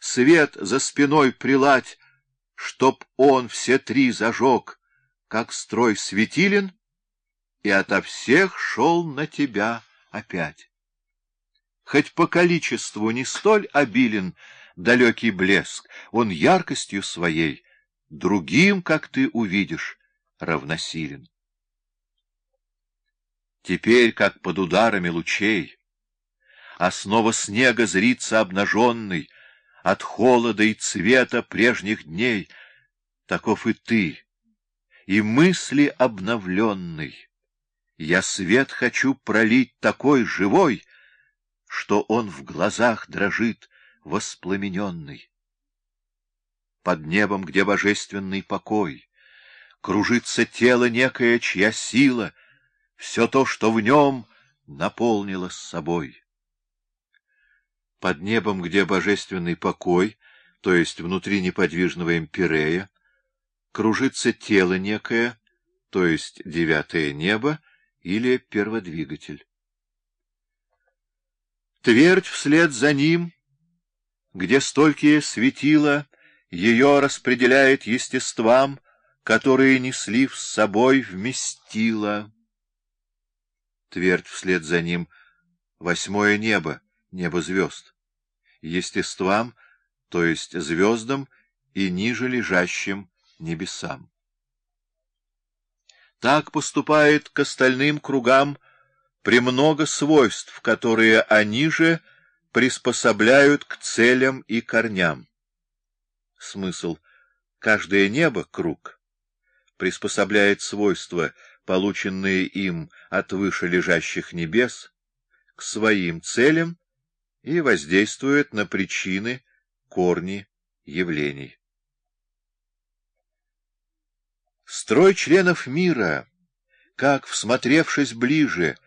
свет за спиной прилать, чтоб он все три зажег, как строй светилен, и ото всех шел на тебя опять. Хоть по количеству не столь обилен далекий блеск, он яркостью своей другим, как ты увидишь, равносилен. Теперь, как под ударами лучей, Основа снега зрится обнаженный От холода и цвета прежних дней, Таков и ты, и мысли обновленный. Я свет хочу пролить такой живой, Что он в глазах дрожит воспламененный. Под небом, где божественный покой, Кружится тело некое, чья сила, Все то, что в нем, наполнило собой. Под небом, где божественный покой, то есть внутри неподвижного имперея, кружится тело некое, то есть девятое небо или перводвигатель. Твердь вслед за ним, где столькие светила, ее распределяет естествам, которые несли в собой вместила. Твердь вслед за ним — восьмое небо, небо звезд. Естествам, то есть звездам и ниже лежащим небесам. Так поступает к остальным кругам премного свойств, которые они же приспособляют к целям и корням. Смысл. Каждое небо — круг. Приспособляет свойства, полученные им от выше лежащих небес, к своим целям и воздействует на причины, корни явлений. Строй членов мира, как, всмотревшись ближе,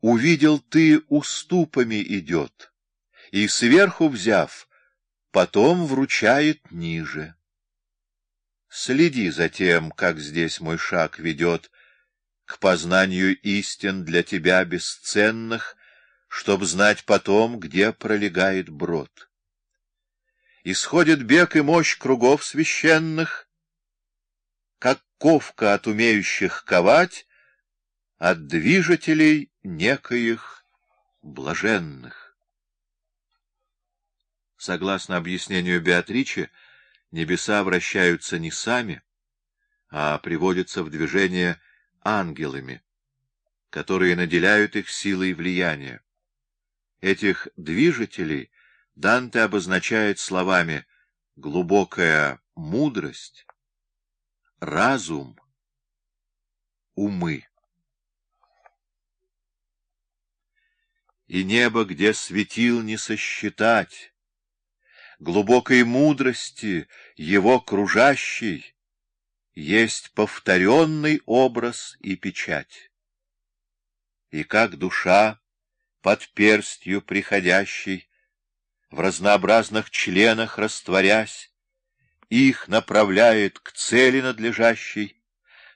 увидел ты, уступами идет, и, сверху взяв, потом вручает ниже. Следи за тем, как здесь мой шаг ведет к познанию истин для тебя бесценных, чтоб знать потом, где пролегает брод. Исходит бег и мощь кругов священных, как ковка от умеющих ковать, от движителей некоих блаженных. Согласно объяснению Беатричи, небеса вращаются не сами, а приводятся в движение ангелами, которые наделяют их силой влияния. Этих движителей Данте обозначает словами «глубокая мудрость», разум, умы. И небо, где светил не сосчитать, глубокой мудрости его кружащей, есть повторенный образ и печать. И как душа под перстью приходящей, в разнообразных членах растворясь, их направляет к цели надлежащей,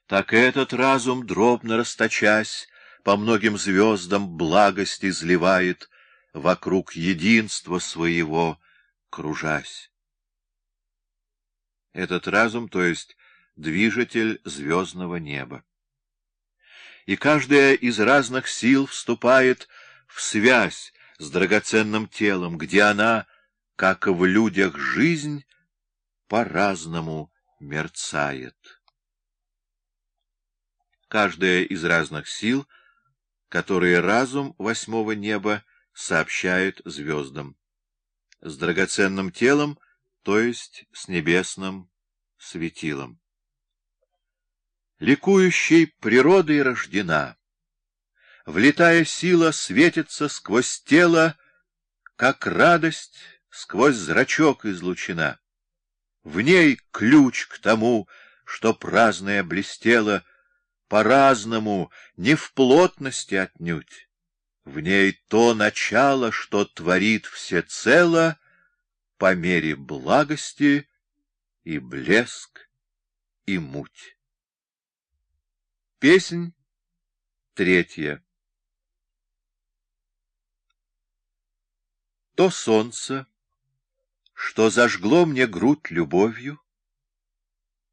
так этот разум, дробно расточась, по многим звездам благость изливает, вокруг единства своего кружась. Этот разум, то есть движитель звездного неба. И каждая из разных сил вступает в связь с драгоценным телом, где она, как в людях жизнь, по-разному мерцает. Каждая из разных сил, которые разум восьмого неба сообщает звездам. С драгоценным телом, то есть с небесным светилом. Ликующей природой рождена. Влетая сила светится сквозь тело, как радость сквозь зрачок излучена. В ней ключ к тому, что праздное блестело, по-разному, не в плотности отнюдь. В ней то начало, что творит всецело по мере благости и блеск и муть. Песнь третья То солнце, что зажгло мне грудь любовью,